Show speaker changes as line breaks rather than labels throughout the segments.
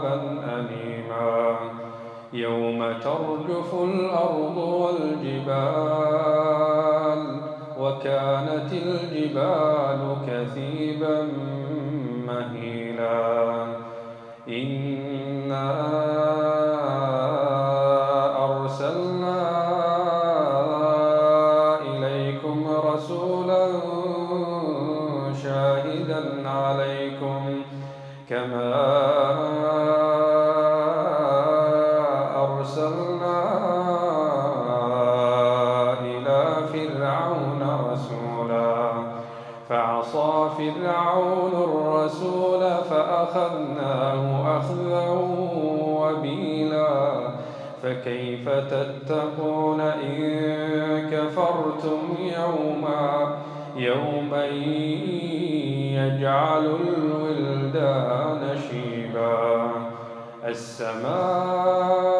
وعذابا أليما. يوم ترجف الأرض والجبال وكانت الجبال كثيبا مهيلا. إنا كما فرعون الرسول فأخذناه أخذا وبيلا. فكيف تتقون إن كفرتم يوما؟ يوما يجعل الولدان شيبا. السماء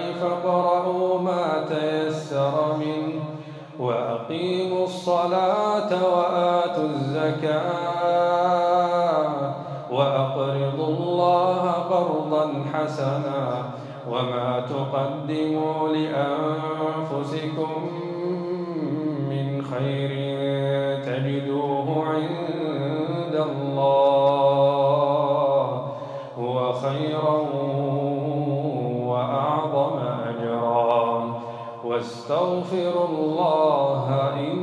وأقيموا الصلاة وآتوا الزكاة وأقرضوا الله قرضا حسنا وما تقدموا لأنفسكم من خير واستغفروا الله إن